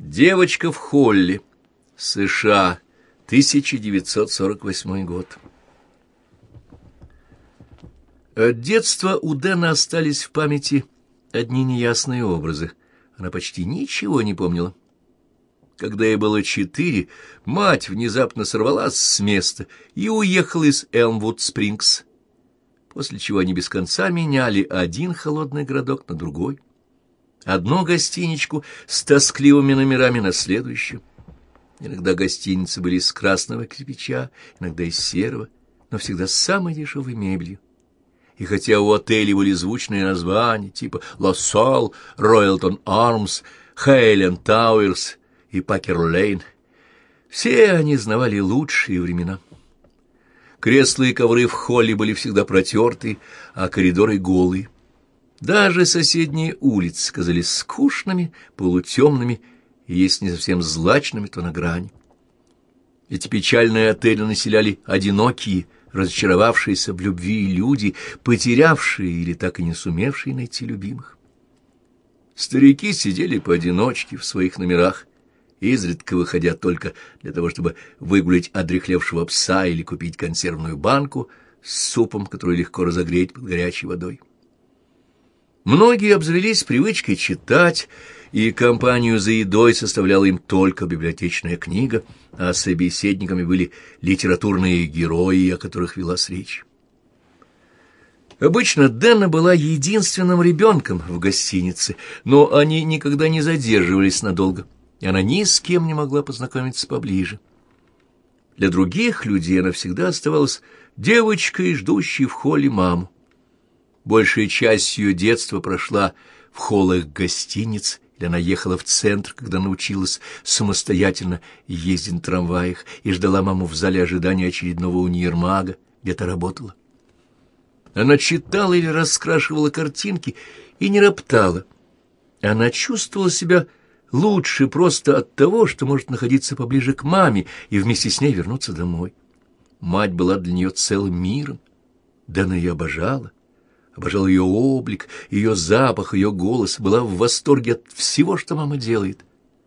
Девочка в холле. США. 1948 год. От детства у Дэна остались в памяти одни неясные образы. Она почти ничего не помнила. Когда ей было четыре, мать внезапно сорвалась с места и уехала из Элмвуд-Спрингс, после чего они без конца меняли один холодный городок на другой одну гостиничку с тоскливыми номерами на следующую. Иногда гостиницы были из красного кирпича, иногда из серого, но всегда с самой дешевой мебелью. И хотя у отелей были звучные названия, типа «Лоссал», «Ройлтон Армс», «Хейлен Тауэрс» и «Пакер Лейн», все они знавали лучшие времена. Кресла и ковры в холле были всегда протертые, а коридоры голые. Даже соседние улицы казались скучными, полутемными и, если не совсем злачными, то на грани. Эти печальные отели населяли одинокие, разочаровавшиеся в любви люди, потерявшие или так и не сумевшие найти любимых. Старики сидели поодиночке в своих номерах, изредка выходя только для того, чтобы выгулять одрехлевшего пса или купить консервную банку с супом, который легко разогреть под горячей водой. Многие обзавелись привычкой читать, и компанию за едой составляла им только библиотечная книга, а собеседниками были литературные герои, о которых велась речь. Обычно Дэна была единственным ребенком в гостинице, но они никогда не задерживались надолго, и она ни с кем не могла познакомиться поближе. Для других людей она всегда оставалась девочкой, ждущей в холле маму. Большая часть ее детства прошла в холлах гостиниц, или она ехала в центр, когда научилась самостоятельно ездить на трамваях и ждала маму в зале ожидания очередного универмага, где-то работала. Она читала или раскрашивала картинки и не роптала. Она чувствовала себя лучше просто от того, что может находиться поближе к маме и вместе с ней вернуться домой. Мать была для нее целым миром, да она ее обожала обожал ее облик, ее запах, ее голос, была в восторге от всего, что мама делает.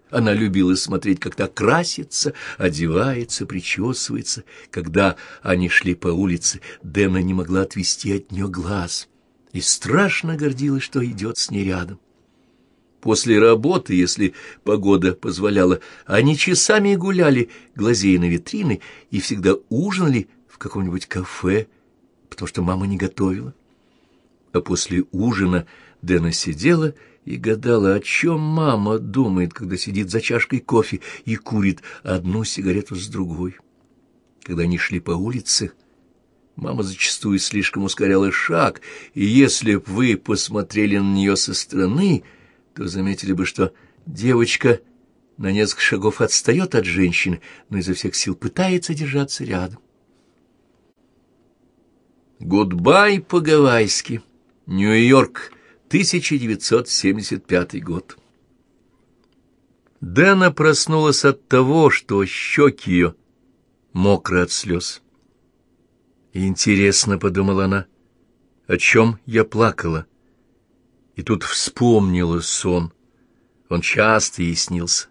Она любила смотреть, та красится, одевается, причесывается. Когда они шли по улице, Дэна не могла отвести от нее глаз и страшно гордилась, что идет с ней рядом. После работы, если погода позволяла, они часами гуляли, глазея на витрины, и всегда ужинали в каком-нибудь кафе, потому что мама не готовила а после ужина Дэна сидела и гадала, о чем мама думает, когда сидит за чашкой кофе и курит одну сигарету с другой. Когда они шли по улице, мама зачастую слишком ускоряла шаг, и если б вы посмотрели на нее со стороны, то заметили бы, что девочка на несколько шагов отстает от женщины, но изо всех сил пытается держаться рядом. «Гудбай по-гавайски» Нью-Йорк, 1975 год. Дэна проснулась от того, что щеки ее мокры от слез. Интересно, — подумала она, — о чем я плакала. И тут вспомнила сон. Он часто ей снился.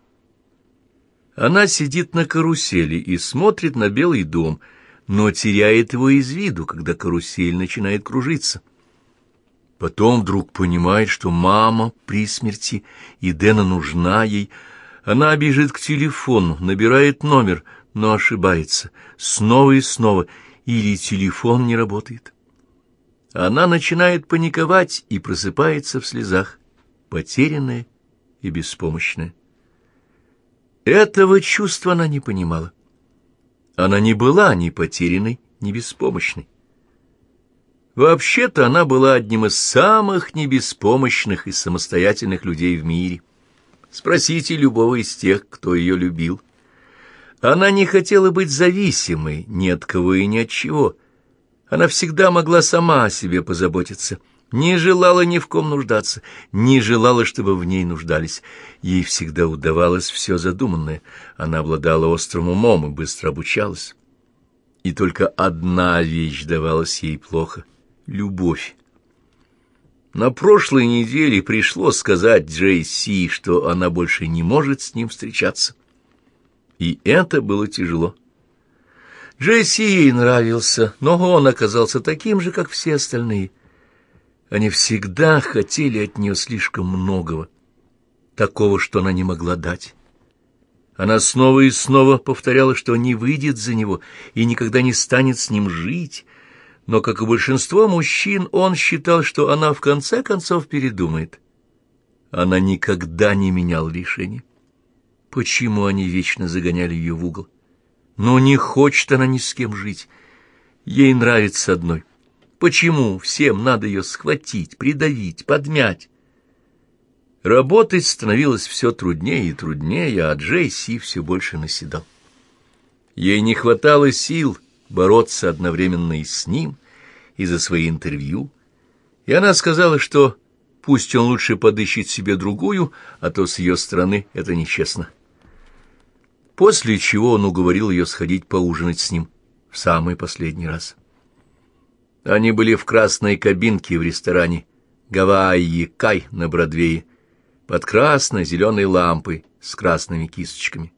Она сидит на карусели и смотрит на белый дом, но теряет его из виду, когда карусель начинает кружиться. Потом вдруг понимает, что мама при смерти, и Дэна нужна ей. Она бежит к телефону, набирает номер, но ошибается. Снова и снова. Или телефон не работает. Она начинает паниковать и просыпается в слезах, потерянная и беспомощная. Этого чувства она не понимала. Она не была ни потерянной, ни беспомощной. Вообще-то она была одним из самых небеспомощных и самостоятельных людей в мире. Спросите любого из тех, кто ее любил. Она не хотела быть зависимой ни от кого и ни от чего. Она всегда могла сама о себе позаботиться, не желала ни в ком нуждаться, не желала, чтобы в ней нуждались. Ей всегда удавалось все задуманное. Она обладала острым умом и быстро обучалась. И только одна вещь давалась ей плохо — любовь. На прошлой неделе пришло сказать Джей Си, что она больше не может с ним встречаться. И это было тяжело. Джей Си ей нравился, но он оказался таким же, как все остальные. Они всегда хотели от нее слишком многого, такого, что она не могла дать. Она снова и снова повторяла, что не выйдет за него и никогда не станет с ним жить, но, как и большинство мужчин, он считал, что она в конце концов передумает. Она никогда не меняла решение. Почему они вечно загоняли ее в угол? Но не хочет она ни с кем жить. Ей нравится одной. Почему всем надо ее схватить, придавить, подмять? Работать становилось все труднее и труднее, а Джейси все больше наседал. Ей не хватало сил бороться одновременно и с ним, и за свои интервью, и она сказала, что пусть он лучше подыщет себе другую, а то с ее стороны это нечестно. После чего он уговорил ее сходить поужинать с ним в самый последний раз. Они были в красной кабинке в ресторане «Гавайи Кай» на Бродвее, под красно-зеленой лампой с красными кисточками.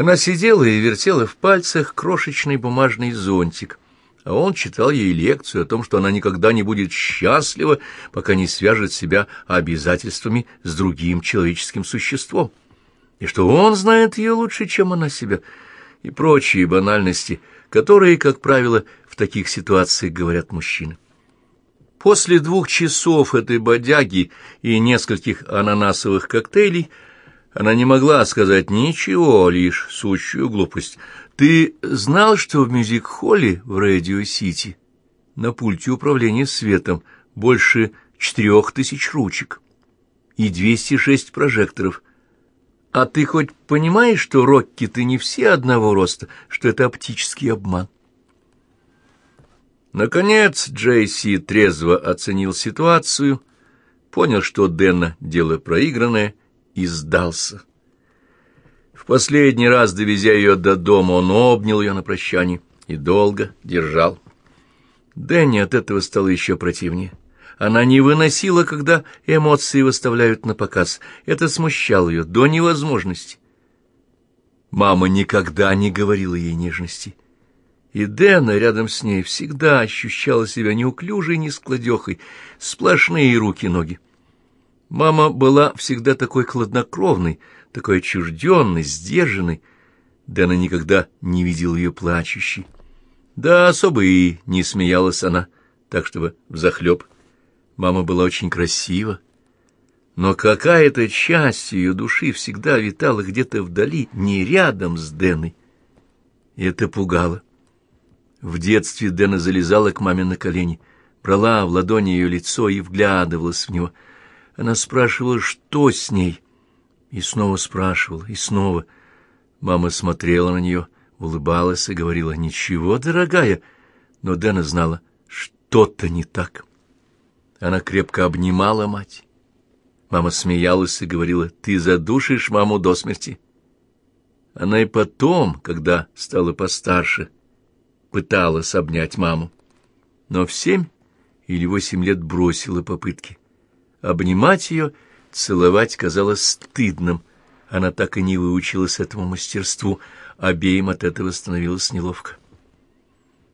Она сидела и вертела в пальцах крошечный бумажный зонтик, а он читал ей лекцию о том, что она никогда не будет счастлива, пока не свяжет себя обязательствами с другим человеческим существом, и что он знает ее лучше, чем она себя, и прочие банальности, которые, как правило, в таких ситуациях говорят мужчины. После двух часов этой бодяги и нескольких ананасовых коктейлей она не могла сказать ничего, лишь сущую глупость. «Ты знал, что в мюзик-холле в Радио-Сити на пульте управления светом больше четырех тысяч ручек и 206 прожекторов?» А ты хоть понимаешь, что Рокки-то не все одного роста, что это оптический обман? Наконец Джейси трезво оценил ситуацию, понял, что Дэна дело проигранное, и сдался. В последний раз, довезя ее до дома, он обнял ее на прощание и долго держал. Дэнни от этого стало еще противнее. Она не выносила, когда эмоции выставляют на показ. Это смущало ее до невозможности. Мама никогда не говорила ей нежности. И Дэна рядом с ней всегда ощущала себя неуклюжей, нескладехой, сплошные руки-ноги. Мама была всегда такой хладнокровной, такой отчужденной, сдержанной. Дэна никогда не видел ее плачущей. Да особо и не смеялась она, так чтобы взахлеб. Мама была очень красива, но какая-то часть ее души всегда витала где-то вдали, не рядом с Дэной. Это пугало. В детстве Дэна залезала к маме на колени, брала в ладони ее лицо и вглядывалась в него. Она спрашивала, что с ней, и снова спрашивала, и снова. Мама смотрела на нее, улыбалась и говорила, «Ничего, дорогая», но Дэна знала, что-то не так. Она крепко обнимала мать. Мама смеялась и говорила, «Ты задушишь маму до смерти». Она и потом, когда стала постарше, — пыталась обнять маму, но в семь или восемь лет бросила попытки. Обнимать ее, целовать казалось стыдным. Она так и не выучилась этому мастерству, обеим от этого становилось неловко.